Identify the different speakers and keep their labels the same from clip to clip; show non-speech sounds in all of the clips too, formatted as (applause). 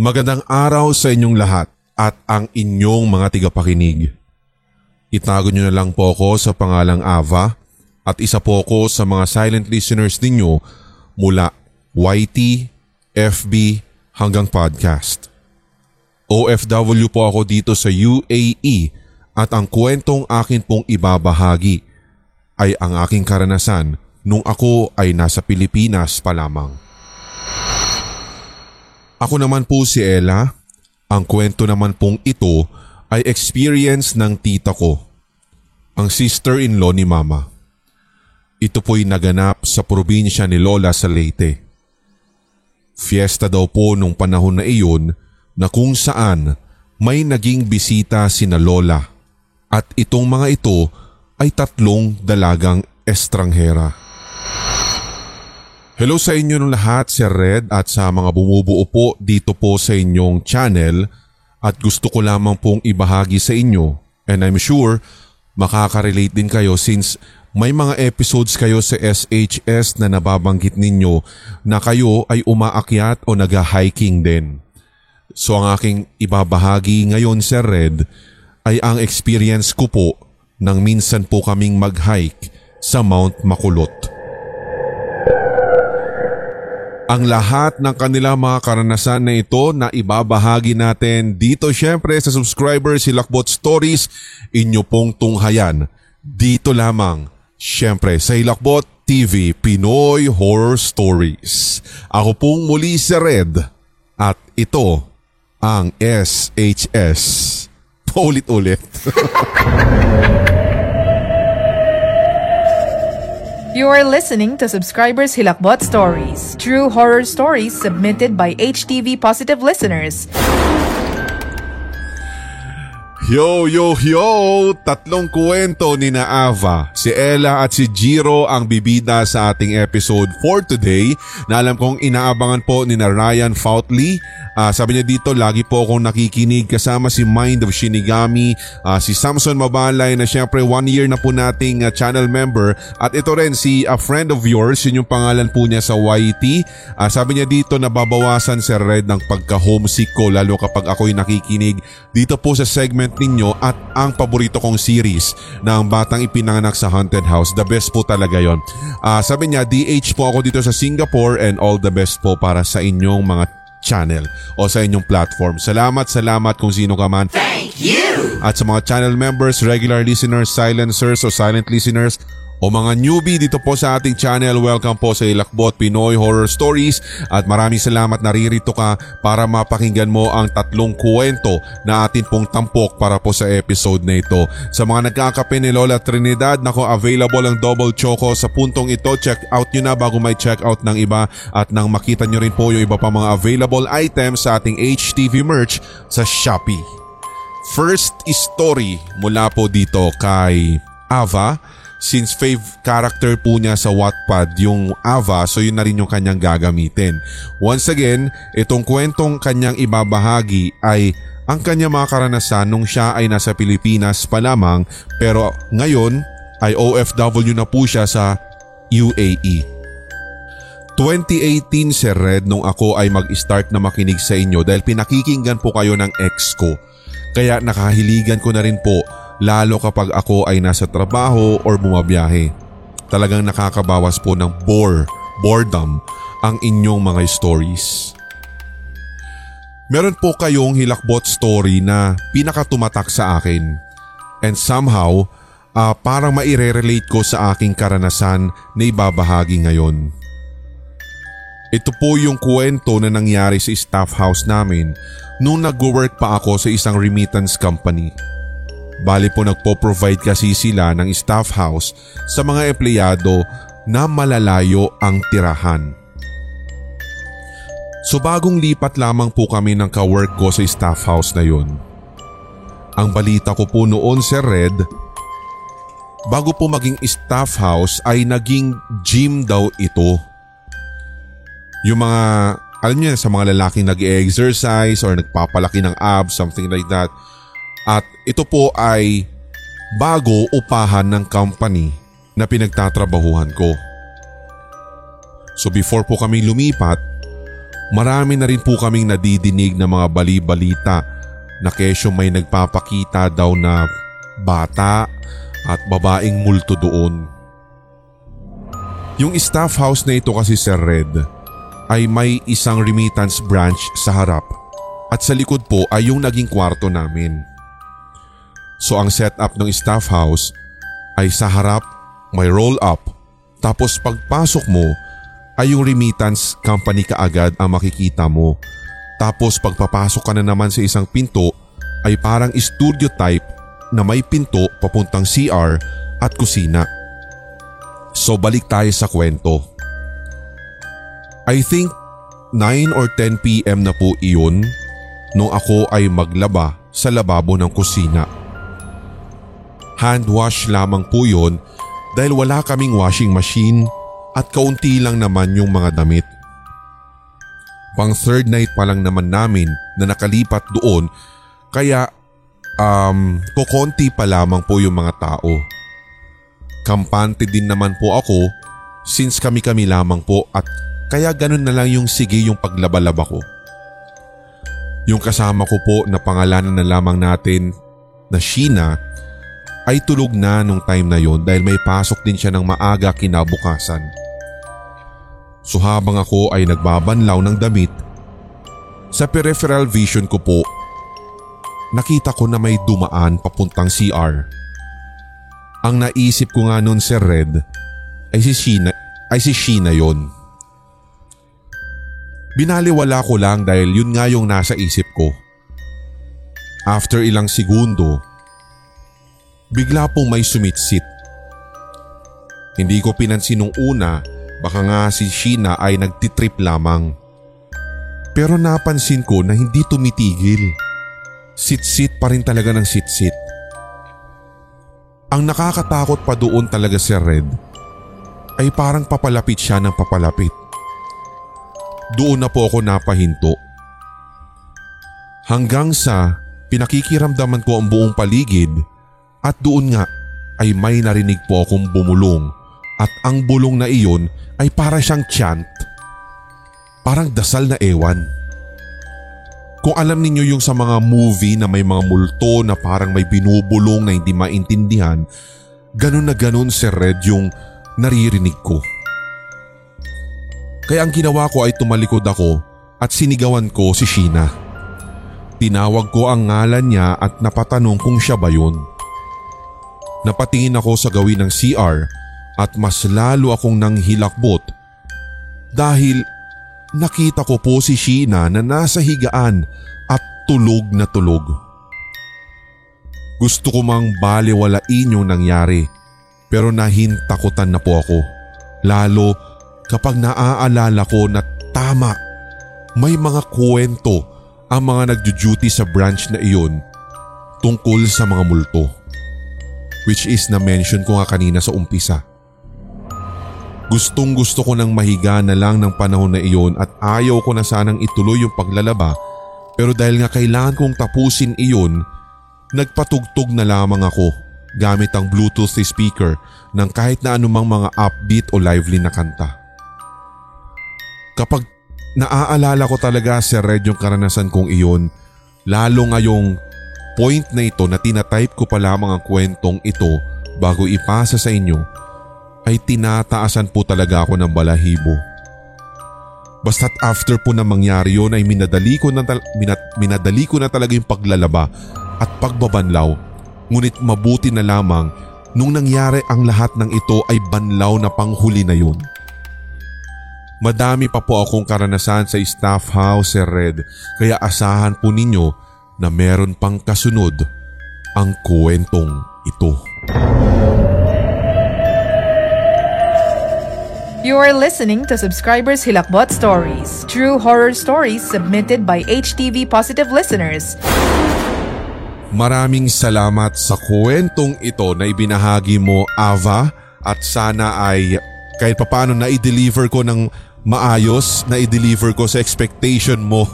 Speaker 1: Magandang araw sa inyong lahat at ang inyong mga tigapakinig. Itago nyo na lang po ako sa pangalang Ava at isa po ako sa mga silent listeners ninyo mula YT, FB hanggang podcast. OFW po ako dito sa UAE at ang kwentong akin pong ibabahagi ay ang aking karanasan nung ako ay nasa Pilipinas pa lamang. Ako naman po si Ella. Ang kwento naman pong ito ay experience ng tita ko, ang sister-in-law ni mama. Ito po'y naganap sa probinsya ni Lola sa Leyte. Fiesta daw po nung panahon na iyon na kung saan may naging bisita sina Lola at itong mga ito ay tatlong dalagang estranghera. Hello sa inyo ng lahat, Sir Red at sa mga bumubuo po dito po sa inyong channel at gusto ko lamang pong ibahagi sa inyo and I'm sure makaka-relate din kayo since may mga episodes kayo sa SHS na nababanggit ninyo na kayo ay umaakyat o nag-hiking din. So ang aking ibabahagi ngayon Sir Red ay ang experience ko po nang minsan po kaming mag-hike sa Mount Makulot. Ang lahat ng kanilang mga karanasan na ito na ibabahagi natin dito syempre sa subscriber si Hilakbot Stories, inyo pong tunghayan. Dito lamang, syempre sa Hilakbot TV Pinoy Horror Stories. Ako pong muli si Red at ito ang SHS. (laughs) Paulit-ulit. (laughs)
Speaker 2: You are listening to Subscribers Hilakbot Stories, true horror stories submitted by HTV Positive listeners.
Speaker 1: Yo, yo, yo! Tatlong kwento ni Naava, si Ella at si Jiro ang bibida sa ating episode for today na alam kong inaabangan po ni na Ryan Foutley Uh, sabi niya dito, lagi po akong nakikinig kasama si Mind of Shinigami, uh, si Samson Mabalay na syempre one year na po nating uh, channel member at ito rin si a friend of yours, yun yung pangalan po niya sa YT. Uh, sabi niya dito nababawasan si Red ng pagka-homesick ko lalo kapag ako'y nakikinig dito po sa segment ninyo at ang paborito kong series na ang batang ipinanganak sa haunted house. The best po talaga yon. Uh, sabi niya, DH po ako dito sa Singapore and all the best po para sa inyong mga channel o sa inyong platform. Salamat, salamat kung sino ka man. Thank you! At sa mga channel members, regular listeners, silencers o silent listeners, o mga newbie dito po sa ating channel, welcome po sa Ilakbot Pinoy Horror Stories at maraming salamat na ririto ka para mapakinggan mo ang tatlong kwento na atin pong tampok para po sa episode na ito. Sa mga nagkakape ni Lola Trinidad, nako available ang double choco sa puntong ito. Check out nyo na bago may check out ng iba at nang makita nyo rin po yung iba pa mga available items sa ating HTV merch sa Shopee. First story mula po dito kay Ava since fave character po niya sa Wattpad yung Ava so yun na rin yung kanyang gagamitin. Once again, itong kwentong kanyang ibabahagi ay ang kanyang mga karanasan nung siya ay nasa Pilipinas pa lamang pero ngayon ay OFW na po siya sa UAE. 2018 Sir Red nung ako ay mag-start na makinig sa inyo dahil pinakikinggan po kayo ng ex ko. Kaya nakahiligan ko na rin po lalo kapag ako ay nasa trabaho or bumabiyahe. Talagang nakakabawas po ng bore, boredom ang inyong mga stories. Meron po kayong hilakbot story na pinakatumatak sa akin. And somehow, uh, parang maire-relate ko sa aking karanasan na ibabahagi ngayon. Ito po yung kwento na nangyari sa staff house namin nung nag-work pa ako sa isang remittance company. Bali po nagpo-provide kasi sila ng staff house sa mga empleyado na malalayo ang tirahan. So bagong lipat lamang po kami ng kawork ko sa staff house na yun. Ang balita ko po noon Sir Red, bago po maging staff house ay naging gym daw ito. Yung mga, alam niyo sa mga lalaking nag-exercise or nagpapalaki ng abs, something like that – at ito po ay bago upahan ng company na pinagtatrabahuhan ko. So before po kami lumipat, Marami na rin po kaming nadidinig na mga bali-balita na kesyo may nagpapakita daw na bata at babaeng multo doon. Yung staff house na ito kasi Sir Red ay may isang remittance branch sa harap at sa likod po ay yung naging kwarto namin. So ang setup ng staff house ay sa harap may roll up tapos pagpasok mo ay yung remittance company kaagad ang makikita mo. Tapos pagpapasok ka na naman sa isang pinto ay parang studio type na may pinto papuntang CR at kusina. So balik tayo sa kwento. I think 9 or 10 PM na po iyon nung ako ay maglaba sa lababo ng kusina. Hand wash lamang po yun dahil wala kaming washing machine at kaunti lang naman yung mga damit. Pang third night pa lang naman namin na nakalipat doon kaya um, kukonti pa lamang po yung mga tao. Kampante din naman po ako since kami-kami lamang po at kaya ganun na lang yung sige yung paglabalaba ko. Yung kasama ko po na pangalanan na lamang natin na Sheena ay tulog na nung time na yon dahil may pasok din siya ng maaga kinabukasan. So habang ako ay nagbabanlaw ng damit, sa peripheral vision ko po, nakita ko na may dumaan papuntang CR. Ang naisip ko nga noon si Red ay si Sheena, ay si Sheena yon. Binaliwala ko lang dahil yun nga yung nasa isip ko. After ilang segundo, bigla pong may sumitsit. Hindi ko pinansin nung una baka nga si Sheena ay nagtitrip lamang. Pero napansin ko na hindi tumitigil. Sit-sit pa rin talaga ng sit-sit. Ang nakakatakot pa doon talaga si Red ay parang papalapit siya ng papalapit. Doon na po ako napahinto. Hanggang sa pinakikiramdaman ko ang buong paligid at doon nga ay may narinig po akong bumulong at ang bulong na iyon ay para siyang chant. Parang dasal na ewan. Kung alam ninyo yung sa mga movie na may mga multo na parang may binubulong na hindi maintindihan, ganun na ganun si Red yung naririnig ko. Kaya ang ginawa ko ay tumalikod ako at sinigawan ko si Sheena. Tinawag ko ang ngalan niya at napatanong kung siya ba yun. Napatingin ako sa gawin ng CR at mas lalo akong nanghilakbot dahil nakita ko po si Sheena na nasa higaan at tulog na tulog. Gusto ko mang baliwalain yung nangyari pero nahintakutan na po ako. Lalo kapag naaalala ko na tama may mga kwento ang mga nagjo-duty sa branch na iyon tungkol sa mga multo. Which is na-mention ko nga kanina sa umpisa. Gustong gusto ko nang mahiga na lang ng panahon na iyon at ayaw ko na sanang ituloy yung paglalaba pero dahil nga kailangan kong tapusin iyon, nagpatugtog na lamang ako gamit ang bluetooth speaker ng kahit na anumang mga upbeat o lively na kanta. Kapag naaalala ko talaga si Red yung karanasan kong iyon, lalo ngayong point na ito na tinatype ko pa lamang ang kwentong ito bago ipasa sa inyo ay tinataasan po talaga ako ng balahibo. Basta't after po na mangyari yun ay minadali ko na, minat, minadali ko na talaga yung paglalaba at pagbabanlaw. Ngunit mabuti na lamang nung nangyari ang lahat ng ito ay banlaw na panghuli na yun. Madami pa po akong karanasan sa staff house, Sir Red, kaya asahan po ninyo na meron pang kasunod ang kwentong ito.
Speaker 2: You are listening to Subscribers Hilakbot Stories, true horror stories submitted by HTV Positive listeners.
Speaker 1: Maraming salamat sa kwentong ito na ibinahagi mo, Ava, at sana ay kahit papaano na i-deliver ko ng maayos na i-deliver ko sa expectation mo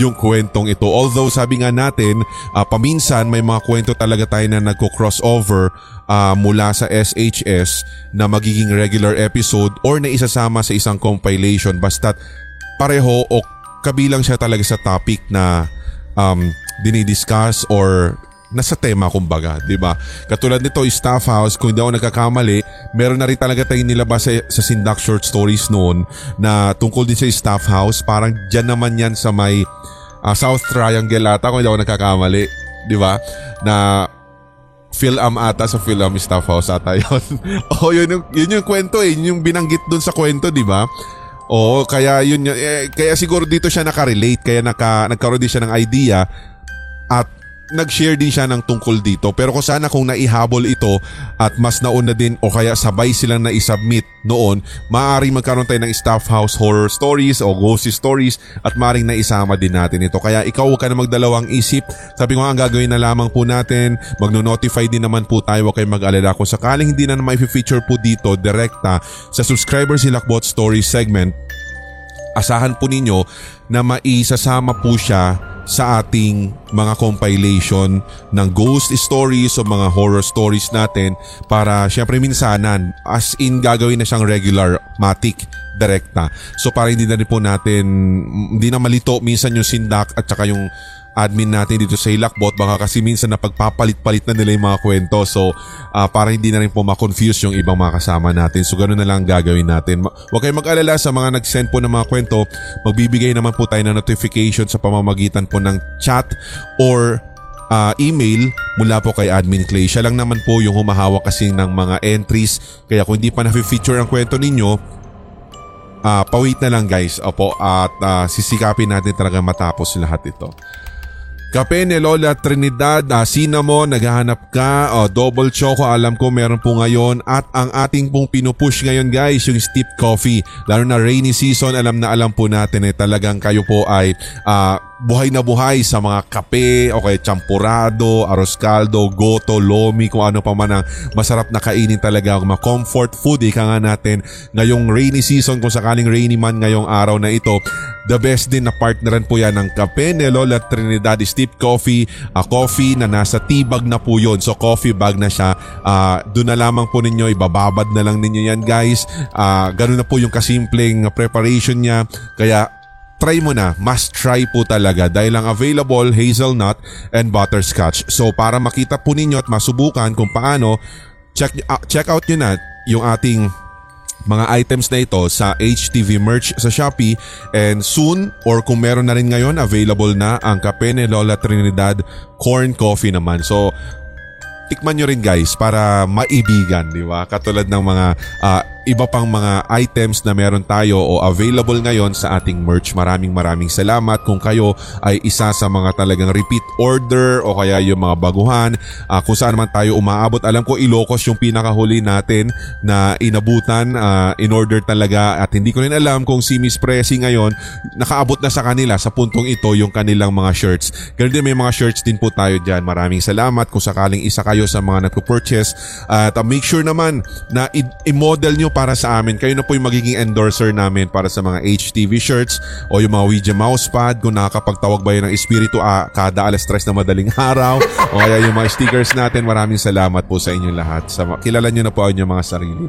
Speaker 1: yung kwentong ito. Although sabi nga natin, uh, paminsan may mga kwento talaga tayo na nagko-crossover uh, mula sa SHS na magiging regular episode or na isasama sa isang compilation basta't pareho o kabilang siya talaga sa topic na um, dinidiscuss or nasa tema kumbaga, 'di ba? Katulad nito, Staff House, kung hindi ako nagkakamali, meron na rin talaga tayong nilabas sa, sa Sindak Short Stories noon na tungkol din sa Staff House, parang diyan naman 'yan sa may uh, South Triangle ata kung hindi ako nagkakamali, 'di ba? Na Phil-Am ata sa Phil-Am Staff House ata (laughs) yun. oh, yun yung, yun yung kwento eh. Yun yung binanggit dun sa kwento, di ba? Oo, kaya yun, eh, kaya siguro dito siya nakarelate, kaya naka, nagkaroon din siya ng idea at nag-share din siya ng tungkol dito pero kung sana kung naihabol ito at mas nauna din o kaya sabay silang na-submit noon, maaaring magkaroon tayo ng staff house horror stories o ghost stories at maaaring naisama din natin ito. Kaya ikaw huwag ka na magdalawang isip. Sabi ko nga ang gagawin na lamang po natin, magno-notify din naman po tayo huwag kayong mag-alala kung sakaling hindi na naman i-feature po dito direkta sa subscriber silakbot story segment asahan po ninyo na maisasama po siya sa ating mga compilation ng ghost stories o mga horror stories natin para syempre minsanan as in gagawin na siyang regular matic direkta. So para hindi na rin po natin hindi na malito minsan yung sindak at saka yung admin natin dito sa Hilakbot baka kasi minsan na pagpapalit-palit na nila yung mga kwento so uh, para hindi na rin po ma-confuse yung ibang mga kasama natin so ganoon na lang gagawin natin huwag kayong mag-alala sa mga nag-send po ng mga kwento magbibigay naman po tayo ng notification sa pamamagitan po ng chat or uh, email mula po kay Admin Clay. Siya lang naman po yung humahawak kasi ng mga entries. Kaya kung hindi pa na-feature ang kwento ninyo, uh, pawait na lang guys. Opo, at uh, sisikapin natin talaga matapos lahat ito. Kape ni Lola Trinidad, uh, cinnamon, naghahanap ka, oh, double choco, alam ko meron po ngayon. At ang ating pong pinupush ngayon guys, yung steep coffee. Lalo na rainy season, alam na alam po natin eh talagang kayo po ay uh, buhay na buhay sa mga kape o kaya champurado, aros caldo, goto, lomi, kung ano pa man ang masarap na kainin talaga mga comfort food. Ika nga natin ngayong rainy season kung sakaling rainy man ngayong araw na ito. The best din na partneran po yan ng kape ni Lola Trinidad Steep Coffee. A coffee na nasa tea bag na po yun. So coffee bag na siya. Uh, Doon na lamang po ninyo, ibababad na lang ninyo yan guys. Uh, ganun na po yung kasimpleng preparation niya. Kaya try mo na, must try po talaga dahil ang available hazelnut and butterscotch. So para makita po ninyo at masubukan kung paano, check, uh, check out nyo na yung ating mga items na ito sa HTV merch sa Shopee and soon or kung meron na rin ngayon available na ang Kape ni Lola Trinidad Corn Coffee naman. So tikman nyo rin guys para maibigan, di ba? Katulad ng mga uh, iba pang mga items na meron tayo o available ngayon sa ating merch. Maraming maraming salamat kung kayo ay isa sa mga talagang repeat order o kaya yung mga baguhan uh, kung saan man tayo umaabot. Alam ko Ilocos yung pinakahuli natin na inabutan uh, in order talaga at hindi ko rin alam kung si Miss Pressy ngayon nakaabot na sa kanila sa puntong ito yung kanilang mga shirts. Ganun din may mga shirts din po tayo dyan. Maraming salamat kung sakaling isa kayo sa mga nagpo-purchase at uh, make sure naman na i-model nyo para sa amin. Kayo na po yung magiging endorser namin para sa mga HTV shirts o yung mga Ouija mousepad kung nakakapagtawag ba yun ng espiritu ah, kada alas stress na madaling (laughs) araw o kaya yung mga stickers natin. Maraming salamat po sa inyong lahat. Sa, kilala nyo na po ang inyong mga sarili.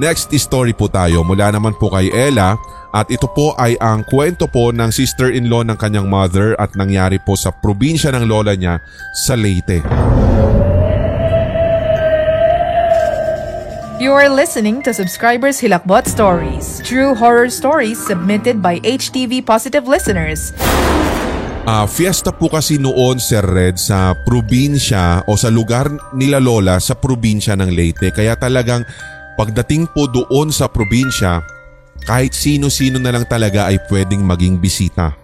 Speaker 1: Next story po tayo mula naman po kay Ella at ito po ay ang kwento po ng sister-in-law ng kanyang mother at nangyari po sa probinsya ng lola niya sa Leyte.
Speaker 2: You are listening to Subscribers Hilakbot Stories, true horror stories submitted by HTV Positive listeners.
Speaker 1: Uh, fiesta po kasi noon Sir Red sa probinsya o sa lugar nila Lola sa probinsya ng Leyte. Kaya talagang pagdating po doon sa probinsya, kahit sino-sino na lang talaga ay pwedeng maging bisita.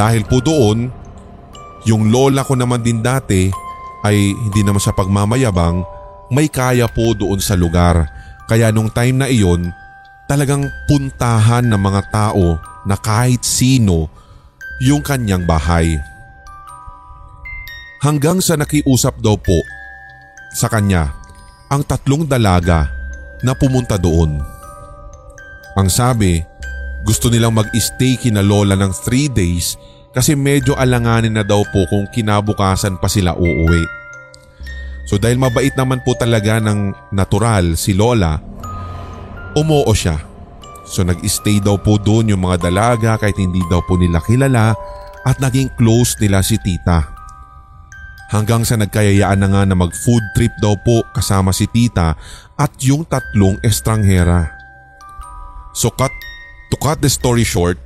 Speaker 1: Dahil po doon, yung lola ko naman din dati ay hindi naman sa pagmamayabang may kaya po doon sa lugar. Kaya nung time na iyon, talagang puntahan ng mga tao na kahit sino yung kanyang bahay. Hanggang sa nakiusap daw po sa kanya ang tatlong dalaga na pumunta doon. Ang sabi, gusto nilang mag-stay kina lola ng 3 days kasi medyo alanganin na daw po kung kinabukasan pa sila uuwi. So dahil mabait naman po talaga ng natural si Lola, umoo siya. So nag-stay daw po doon yung mga dalaga kahit hindi daw po nila kilala at naging close nila si tita. Hanggang sa nagkayayaan na nga na mag food trip daw po kasama si tita at yung tatlong estranghera. So cut, to cut the story short,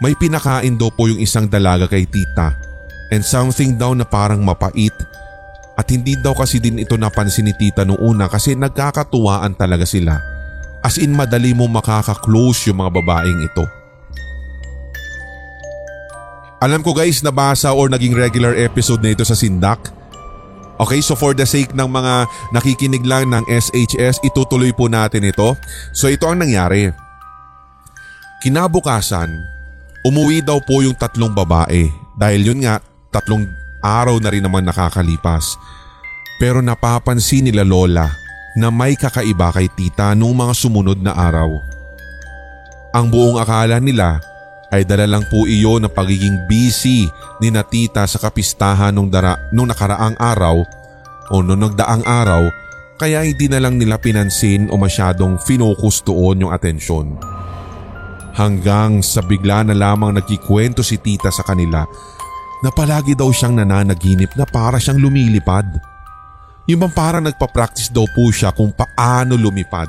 Speaker 1: may pinakain daw po yung isang dalaga kay tita and something daw na parang mapait at hindi daw kasi din ito napansin ni tita noong una kasi nagkakatuwaan talaga sila. As in madali mo makaka-close yung mga babaeng ito. Alam ko guys nabasa or naging regular episode na ito sa Sindak. Okay, so for the sake ng mga nakikinig lang ng SHS, itutuloy po natin ito. So ito ang nangyari. Kinabukasan, umuwi daw po yung tatlong babae dahil yun nga, tatlong araw na rin naman nakakalipas. Pero napapansin nila Lola na may kakaiba kay tita nung mga sumunod na araw. Ang buong akala nila ay dala lang po iyo ng pagiging busy ni na tita sa kapistahan nung, dara, nung nakaraang araw o nung nagdaang araw kaya hindi na lang nila pinansin o masyadong finokus doon yung atensyon. Hanggang sa bigla na lamang nagkikwento si tita sa kanila na palagi daw siyang nananaginip na para siyang lumilipad. Yung bang parang nagpa-practice daw po siya kung paano lumipad.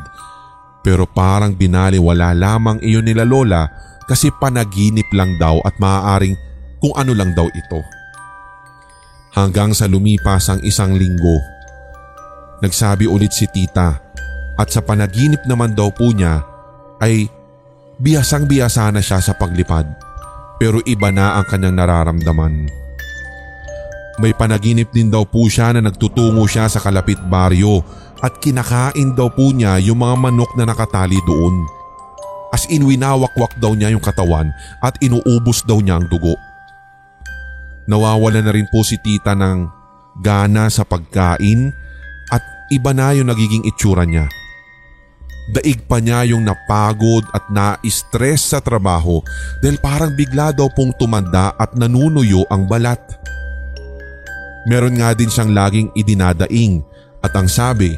Speaker 1: Pero parang binaliwala lamang iyon nila lola kasi panaginip lang daw at maaaring kung ano lang daw ito. Hanggang sa lumipas ang isang linggo, nagsabi ulit si tita at sa panaginip naman daw po niya ay biyasang biyasa na siya sa paglipad pero iba na ang kanyang nararamdaman. May panaginip din daw po siya na nagtutungo siya sa kalapit baryo at kinakain daw po niya yung mga manok na nakatali doon. As in winawakwak daw niya yung katawan at inuubos daw niya ang dugo. Nawawala na rin po si tita ng gana sa pagkain at iba na yung nagiging itsura niya. Daig pa niya yung napagod at na-stress sa trabaho dahil parang bigla daw pong tumanda at nanunuyo ang balat. Meron nga din siyang laging idinadaing at ang sabi,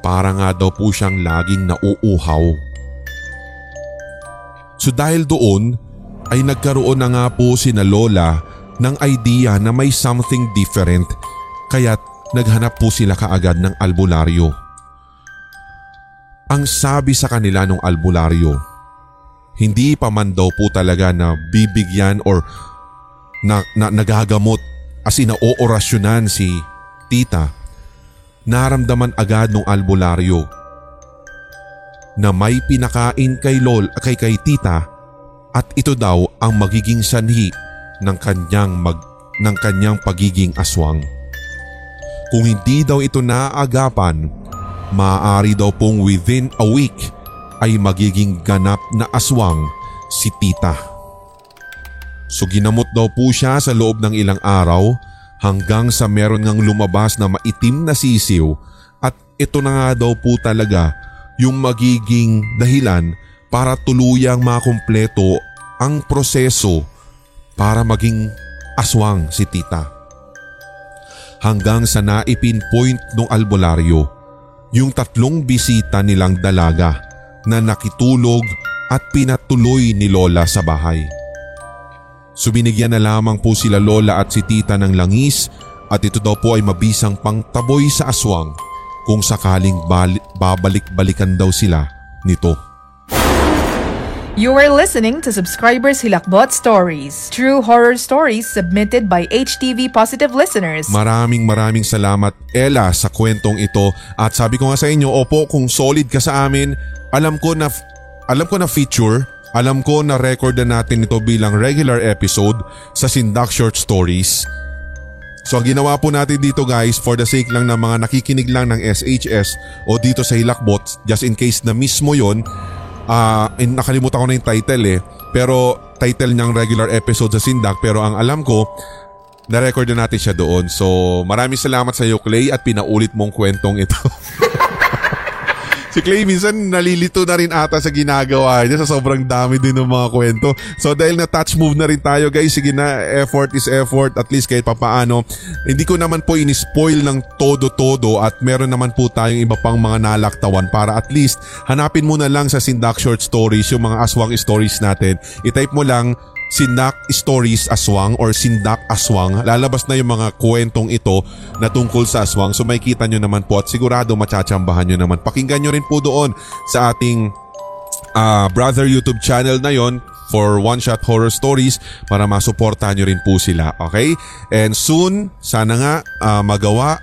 Speaker 1: para nga daw po siyang laging nauuhaw. So dahil doon ay nagkaroon na nga po si na Lola ng idea na may something different kaya't naghanap po sila kaagad ng albularyo. Ang sabi sa kanila ng albularyo, hindi pa man daw po talaga na bibigyan or na, na nagagamot as in oorasyonan si tita. Naramdaman agad ng albularyo na may pinakain kay lol kay kay tita at ito daw ang magiging sanhi ng kanyang mag ng kanyang pagiging aswang. Kung hindi daw ito naaagapan, maaari daw pong within a week ay magiging ganap na aswang si tita. So ginamot daw po siya sa loob ng ilang araw hanggang sa meron ngang lumabas na maitim na sisiw at ito na nga daw po talaga yung magiging dahilan para tuluyang makumpleto ang proseso para maging aswang si tita. Hanggang sa naipinpoint ng albularyo yung tatlong bisita nilang dalaga na nakitulog at pinatuloy ni Lola sa bahay. Subinigyan na lamang po sila Lola at si tita ng langis at ito daw po ay mabisang pangtaboy sa aswang kung sakaling bali- babalik-balikan daw sila nito.
Speaker 2: You are listening to Subscribers Hilakbot Stories, true horror stories submitted by HTV Positive listeners.
Speaker 1: Maraming maraming salamat Ella sa kwentong ito at sabi ko nga sa inyo, opo kung solid ka sa amin, alam ko na alam ko na feature, alam ko na record na natin ito bilang regular episode sa Sindak Short Stories. So ang ginawa po natin dito guys for the sake lang ng mga nakikinig lang ng SHS o dito sa Hilakbot just in case na mismo yon Uh, nakalimutan ko na yung title eh. Pero title niyang regular episode sa Sindak pero ang alam ko na-record na natin siya doon. So maraming salamat sa iyo Clay at pinaulit mong kwentong ito. (laughs) si Clay minsan nalilito na rin ata sa ginagawa niya sa sobrang dami din ng mga kwento. So dahil na touch move na rin tayo guys, sige na effort is effort at least kahit papaano. Hindi ko naman po in-spoil ng todo-todo at meron naman po tayong iba pang mga nalaktawan para at least hanapin mo na lang sa Sindak Short Stories yung mga aswang stories natin. I-type mo lang Sindak Stories Aswang or Sindak Aswang. Lalabas na yung mga kwentong ito na tungkol sa aswang. So makikita nyo naman po at sigurado machachambahan nyo naman. Pakinggan nyo rin po doon sa ating uh, brother YouTube channel na yon for One Shot Horror Stories para masuportahan nyo rin po sila. Okay? And soon, sana nga uh, magawa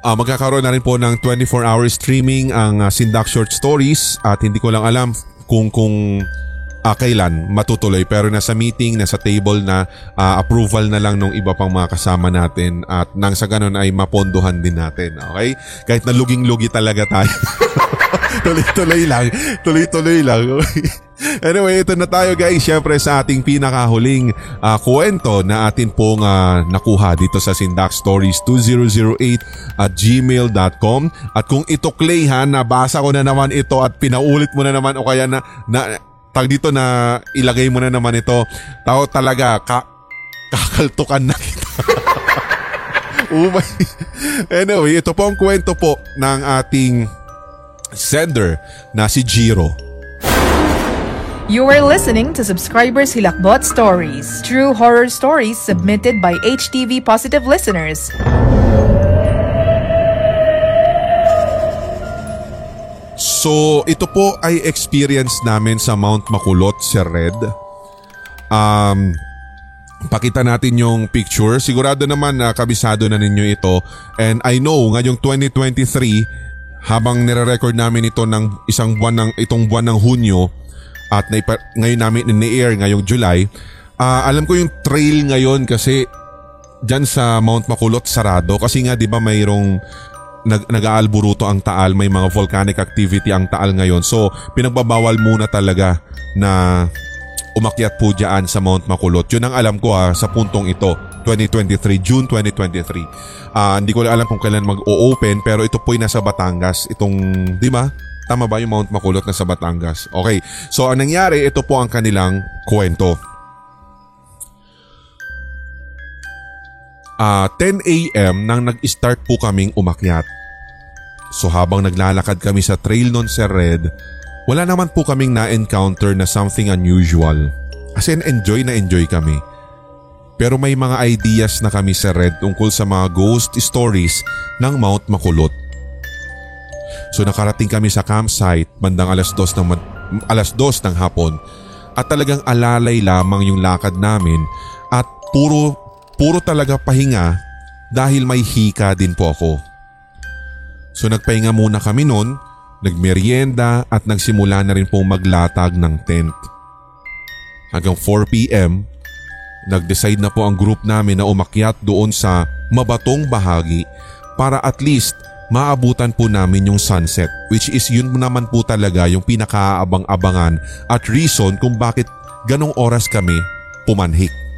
Speaker 1: Uh, magkakaroon na rin po ng 24-hour streaming ang uh, Sindak Short Stories at hindi ko lang alam kung kung uh, kailan matutuloy pero nasa meeting, nasa table na uh, approval na lang ng iba pang mga kasama natin at nang sa ganun ay mapondohan din natin. Okay? Kahit na luging-lugi talaga tayo. (laughs) tuloy-tuloy lang. Tuloy-tuloy lang. (laughs) anyway, ito na tayo guys. Siyempre sa ating pinakahuling uh, kwento na atin pong uh, nakuha dito sa Sindak Stories 2008 at gmail.com. At kung ito Clay ha, nabasa ko na naman ito at pinaulit mo na naman o kaya na, na tag dito na ilagay mo na naman ito. Tao talaga, ka, kakaltukan na kita. (laughs) my. Anyway, ito po ang kwento po ng ating sender na si Jiro.
Speaker 2: You are listening to Subscribers Hilakbot Stories, true horror stories submitted by HTV Positive listeners.
Speaker 1: So ito po ay experience namin sa Mount Makulot, Sir Red. Um, pakita natin yung picture. Sigurado naman na kabisado na ninyo ito. And I know ngayong 2023 habang nire-record namin ito ng isang buwan ng itong buwan ng Hunyo at naipa, ngayon namin ni-air ngayong July. Uh, alam ko yung trail ngayon kasi dyan sa Mount Makulot sarado kasi nga 'di ba mayroong nag nag-aalburuto ang Taal, may mga volcanic activity ang Taal ngayon. So pinagbabawal muna talaga na umakyat po dyan sa Mount Makulot. Yun ang alam ko ha, sa puntong ito, 2023, June 2023. Uh, hindi ko alam kung kailan mag-o-open pero ito po ay nasa Batangas. Itong, di ba? Tama ba yung Mount Makulot na sa Batangas? Okay, so ang nangyari, ito po ang kanilang kwento. Uh, 10 a.m. nang nag-start po kaming umakyat. So habang naglalakad kami sa trail nun sa Red, wala naman po kaming na-encounter na something unusual. As in enjoy na enjoy kami. Pero may mga ideas na kami sa Red tungkol sa mga ghost stories ng Mount Makulot. So nakarating kami sa campsite bandang alas dos ng, alas dos ng hapon at talagang alalay lamang yung lakad namin at puro puro talaga pahinga dahil may hika din po ako. So nagpahinga muna kami noon, nagmerienda at nagsimula na rin pong maglatag ng tent. Hanggang 4pm, nag-decide na po ang group namin na umakyat doon sa mabatong bahagi para at least maabutan po namin yung sunset which is yun naman po talaga yung pinakaabang-abangan at reason kung bakit ganong oras kami pumanhik.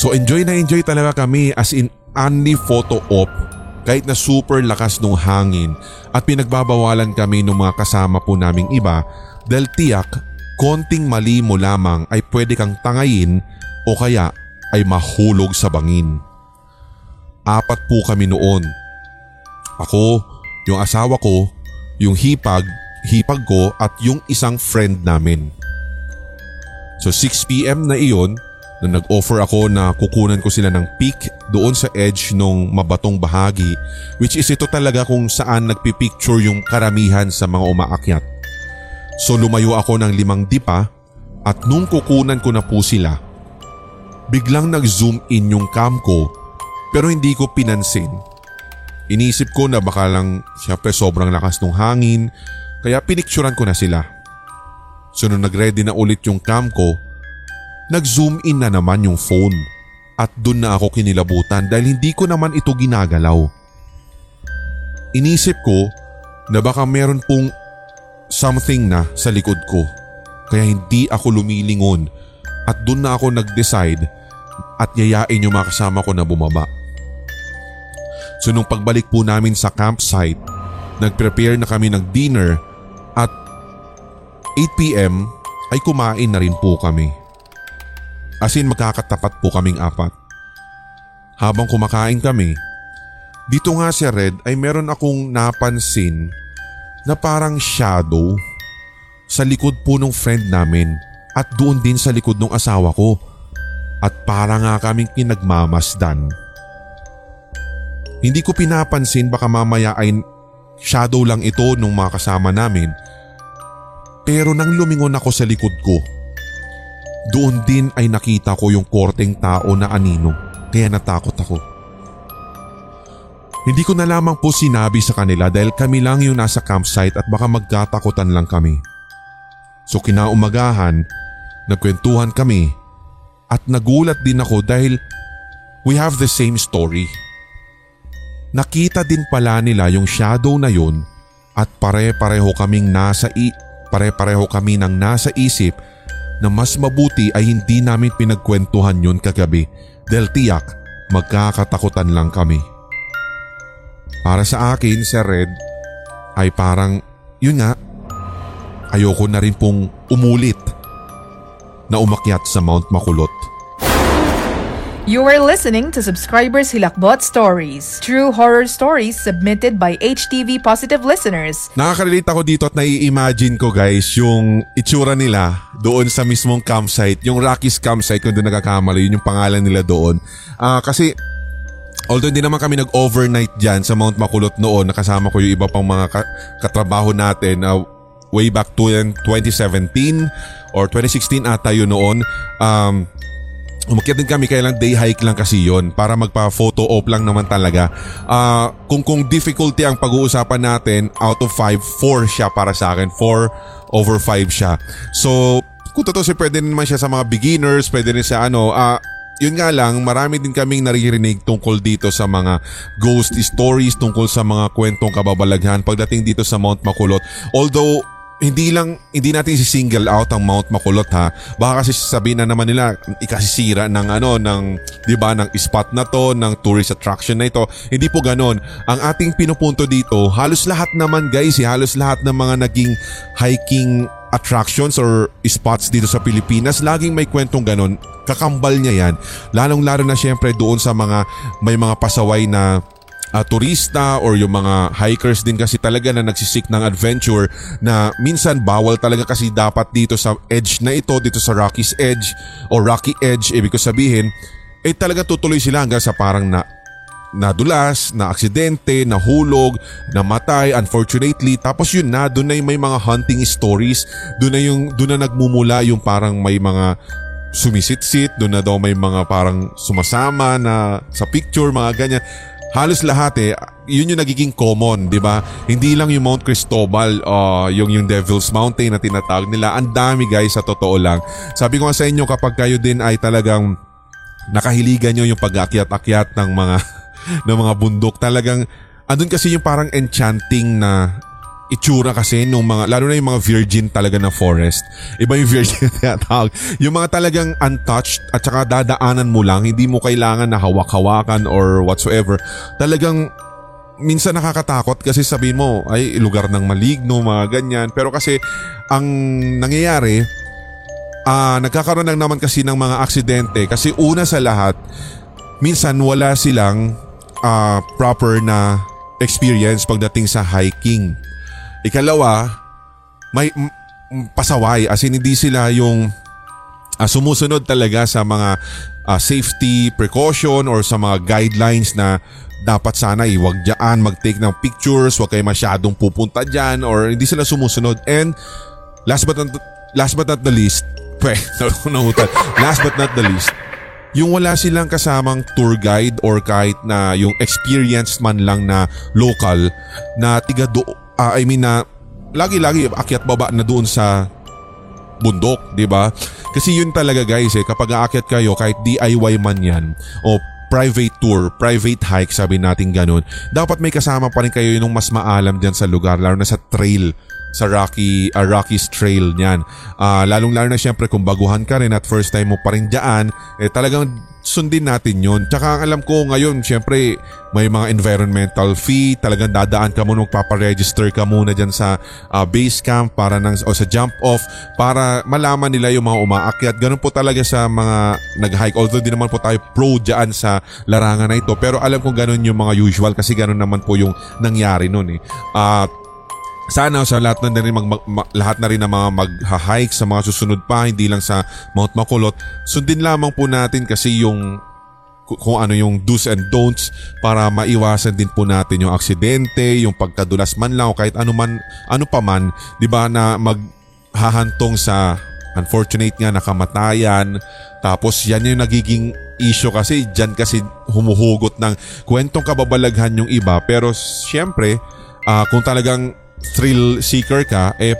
Speaker 1: So enjoy na enjoy talaga kami as in only photo op kahit na super lakas ng hangin at pinagbabawalan kami ng mga kasama po naming iba dahil tiyak konting mali mo lamang ay pwede kang tangayin o kaya ay mahulog sa bangin. Apat po kami noon. Ako, yung asawa ko, yung hipag, hipag ko at yung isang friend namin. So 6pm na iyon na nag-offer ako na kukunan ko sila ng peak doon sa edge ng mabatong bahagi which is ito talaga kung saan nagpipicture yung karamihan sa mga umaakyat. So lumayo ako ng limang dipa at nung kukunan ko na po sila, biglang nag-zoom in yung cam ko pero hindi ko pinansin. Inisip ko na baka lang syempre sobrang lakas ng hangin kaya pinicturan ko na sila. So nung nag-ready na ulit yung cam ko, Nag-zoom in na naman yung phone at dun na ako kinilabutan dahil hindi ko naman ito ginagalaw. Inisip ko na baka meron pong something na sa likod ko kaya hindi ako lumilingon at dun na ako nag-decide at yayain yung mga kasama ko na bumaba. So nung pagbalik po namin sa campsite, nag-prepare na kami ng dinner at 8pm ay kumain na rin po kami. As in magkakatapat po kaming apat. Habang kumakain kami, dito nga si Red ay meron akong napansin na parang shadow sa likod po ng friend namin at doon din sa likod ng asawa ko at para nga kaming kinagmamasdan. Hindi ko pinapansin baka mamaya ay shadow lang ito nung mga kasama namin pero nang lumingon ako sa likod ko, doon din ay nakita ko yung korteng tao na anino kaya natakot ako. Hindi ko na lamang po sinabi sa kanila dahil kami lang yung nasa campsite at baka magkatakutan lang kami. So kinaumagahan, nagkwentuhan kami at nagulat din ako dahil we have the same story. Nakita din pala nila yung shadow na yun at pare-pareho kaming nasa i pare-pareho kami ng nasa isip na mas mabuti ay hindi namin pinagkwentuhan yun kagabi dahil tiyak magkakatakutan lang kami. Para sa akin, Sir Red, ay parang, yun nga, ayoko na rin pong umulit na umakyat sa Mount Makulot.
Speaker 2: You are listening to Subscribers Hilakbot Stories, true horror stories submitted by HTV Positive listeners.
Speaker 1: Nakaka-relate ako dito at nai-imagine ko guys yung itsura nila doon sa mismong campsite, yung Rockies campsite kung doon nagkakamali, yun yung pangalan nila doon. Ah kasi Although hindi naman kami nag-overnight dyan sa Mount Makulot noon, nakasama ko yung iba pang mga ka- katrabaho natin uh, way back to 2017 or 2016 ata yun noon. Um, Umakyat din kami kaya lang day hike lang kasi yon para magpa-photo op lang naman talaga. Uh, kung kung difficulty ang pag-uusapan natin, out of 5, 4 siya para sa akin. 4 over 5 siya. So, kung totoo siya, pwede naman siya sa mga beginners, pwede rin sa ano, uh, yun nga lang, marami din kaming naririnig tungkol dito sa mga ghost stories, tungkol sa mga kwentong kababalaghan pagdating dito sa Mount Makulot. Although, hindi lang hindi natin si single out ang Mount Makulot ha. Baka kasi sabihin na naman nila ikasisira ng ano ng 'di ba ng spot na to, ng tourist attraction na ito. Hindi po ganoon. Ang ating pinupunto dito, halos lahat naman guys, eh, halos lahat ng mga naging hiking attractions or spots dito sa Pilipinas, laging may kwentong ganon. Kakambal niya yan. Lalong-lalo na syempre doon sa mga may mga pasaway na uh, turista or yung mga hikers din kasi talaga na nagsisik ng adventure na minsan bawal talaga kasi dapat dito sa edge na ito, dito sa Rocky's Edge o Rocky Edge, ibig ko sabihin, eh talaga tutuloy sila hanggang sa parang na nadulas, na aksidente, nahulog, namatay unfortunately. Tapos yun na, doon na yung may mga hunting stories. Doon na yung doon na nagmumula yung parang may mga sumisitsit, doon na daw may mga parang sumasama na sa picture, mga ganyan. Halos lahat eh, yun yung nagiging common, di ba? Hindi lang yung Mount Cristobal, uh, yung, yung Devil's Mountain na tinatawag nila. Ang dami guys, sa totoo lang. Sabi ko nga sa inyo, kapag kayo din ay talagang nakahiligan nyo yung pag-akyat-akyat ng mga (laughs) ng mga bundok. Talagang andun kasi yung parang enchanting na itsura kasi nung mga, lalo na yung mga virgin talaga na forest. Iba yung virgin na tawag. Yung mga talagang untouched at saka dadaanan mo lang, hindi mo kailangan na hawak-hawakan or whatsoever. Talagang minsan nakakatakot kasi sabihin mo ay lugar ng maligno, mga ganyan. Pero kasi ang nangyayari, uh, nagkakaroon lang naman kasi ng mga aksidente kasi una sa lahat, minsan wala silang uh, proper na experience pagdating sa hiking. Ikalawa, may pasaway as in hindi sila yung uh, sumusunod talaga sa mga uh, safety precaution or sa mga guidelines na dapat sana iwag dyan mag-take ng pictures, wag kayo masyadong pupunta dyan or hindi sila sumusunod. And last but not, last but not the least, (laughs) pwede, last but not the least, yung wala silang kasamang tour guide or kahit na yung experienced man lang na local na tiga do uh, I mean na lagi-lagi akyat baba na doon sa bundok, 'di ba? Kasi yun talaga guys eh kapag aakyat kayo kahit DIY man 'yan o private tour, private hike sabi natin ganun, dapat may kasama pa rin kayo yung mas maalam diyan sa lugar lalo na sa trail sa Rocky uh, Rockies Trail niyan. Uh, lalong lalo na syempre kung baguhan ka rin at first time mo pa rin diyan, eh talagang sundin natin yon. Tsaka alam ko ngayon, syempre may mga environmental fee, talagang dadaan ka muna, magpaparegister ka muna dyan sa uh, base camp para nang, o sa jump off para malaman nila yung mga umaakyat. Ganun po talaga sa mga nag-hike. Although di naman po tayo pro dyan sa larangan na ito. Pero alam ko ganun yung mga usual kasi ganun naman po yung nangyari nun eh. Uh, sana sa lahat na rin mag, mag, mag, lahat na rin ng mga mag-hike sa mga susunod pa hindi lang sa Mount Makulot sundin lamang po natin kasi yung kung ano yung do's and don'ts para maiwasan din po natin yung aksidente, yung pagkadulas man lang o kahit ano man ano pa man, 'di ba na maghahantong sa unfortunate nga nakamatayan. Tapos yan yung nagiging issue kasi diyan kasi humuhugot ng kwentong kababalaghan yung iba pero syempre uh, kung talagang thrill seeker ka eh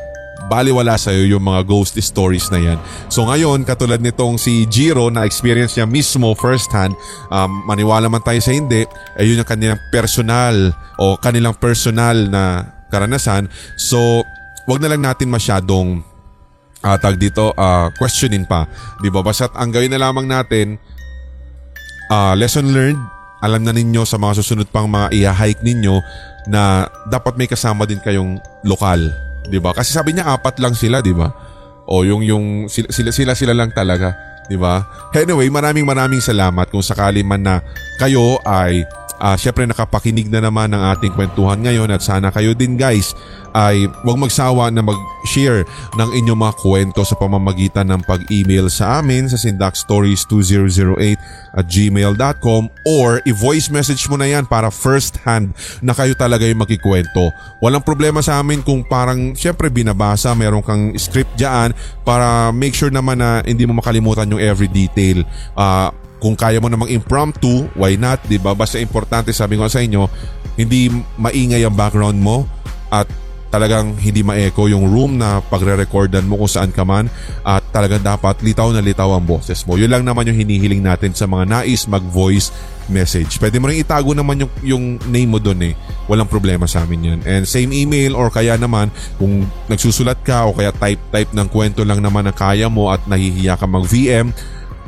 Speaker 1: baliwala sa'yo yung mga ghost stories na yan. So ngayon, katulad nitong si Jiro na experience niya mismo first hand, um, maniwala man tayo sa hindi, ay yun yung kanilang personal o kanilang personal na karanasan. So, wag na lang natin masyadong uh, tag dito uh, questionin pa. Di ba? Basta't ang gawin na lamang natin, uh, lesson learned, alam na ninyo sa mga susunod pang mga i-hike ninyo na dapat may kasama din kayong lokal 'di ba? Kasi sabi niya apat lang sila, 'di ba? O yung yung sila sila sila, sila lang talaga, 'di ba? Anyway, maraming maraming salamat kung sakali man na kayo ay uh, syempre nakapakinig na naman ng ating kwentuhan ngayon at sana kayo din guys ay huwag magsawa na mag-share ng inyong mga kwento sa pamamagitan ng pag-email sa amin sa sindakstories2008 at gmail.com or i-voice message mo na yan para first hand na kayo talaga yung magkikwento. Walang problema sa amin kung parang syempre binabasa, meron kang script dyan para make sure naman na hindi mo makalimutan yung every detail. Uh, kung kaya mo namang impromptu, why not? 'Di ba? Basta importante sabi ko sa inyo, hindi maingay ang background mo at talagang hindi ma-echo yung room na pagre-recordan mo kung saan ka man at talagang dapat litaw na litaw ang boses mo. Yun lang naman yung hinihiling natin sa mga nais mag-voice message. Pwede mo rin itago naman yung, yung name mo doon eh. Walang problema sa amin yan. And same email or kaya naman kung nagsusulat ka o kaya type-type ng kwento lang naman na kaya mo at nahihiya ka mag-VM,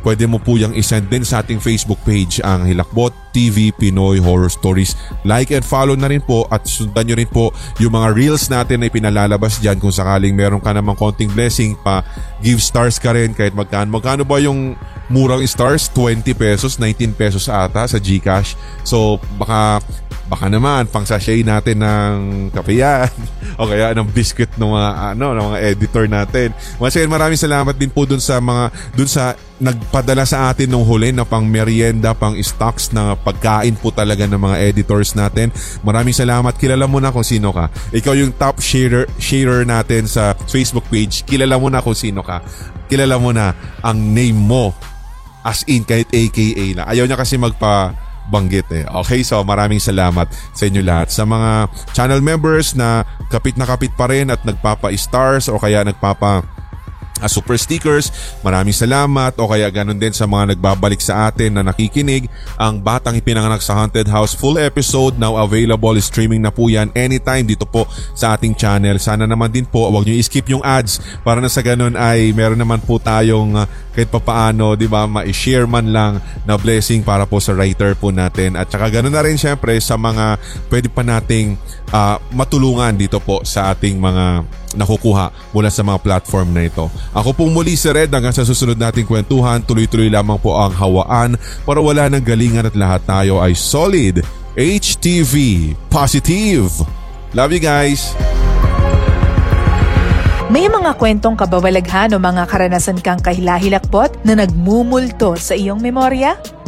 Speaker 1: pwede mo po yung isend din sa ating Facebook page ang Hilakbot TV Pinoy Horror Stories. Like and follow na rin po at sundan nyo rin po yung mga reels natin na ipinalalabas dyan kung sakaling meron ka namang konting blessing pa give stars ka rin kahit magkano. Magkano ba yung murang stars? 20 pesos, 19 pesos ata sa Gcash. So baka baka naman pang sachet natin ng kape yan (laughs) o kaya ng biscuit ng mga ano ng mga editor natin. Once again, maraming salamat din po dun sa mga dun sa nagpadala sa atin nung huli na pang merienda, pang stocks na pagkain po talaga ng mga editors natin. Maraming salamat. Kilala mo na kung sino ka. Ikaw yung top sharer, sharer natin sa Facebook page. Kilala mo na kung sino ka. Kilala mo na ang name mo. As in, kahit AKA na. Ayaw niya kasi magpa banggit eh. Okay, so maraming salamat sa inyo lahat. Sa mga channel members na kapit na kapit pa rin at nagpapa-stars o kaya nagpapa uh, super stickers. Maraming salamat o kaya ganun din sa mga nagbabalik sa atin na nakikinig. Ang Batang Ipinanganak sa Haunted House full episode now available streaming na po yan anytime dito po sa ating channel. Sana naman din po wag niyo i-skip yung ads para na sa ganun ay meron naman po tayong uh, kahit papaano, di ba, ma-share man lang na blessing para po sa writer po natin. At saka ganun na rin syempre sa mga pwede pa nating uh, matulungan dito po sa ating mga nakukuha mula sa mga platform na ito. Ako pong muli si Red hanggang sa susunod nating kwentuhan. Tuloy-tuloy lamang po ang hawaan para wala ng galingan at lahat tayo ay solid. HTV Positive. Love you guys.
Speaker 2: May mga kwentong kababalaghan o mga karanasan kang kahilahilakbot na nagmumulto sa iyong memorya?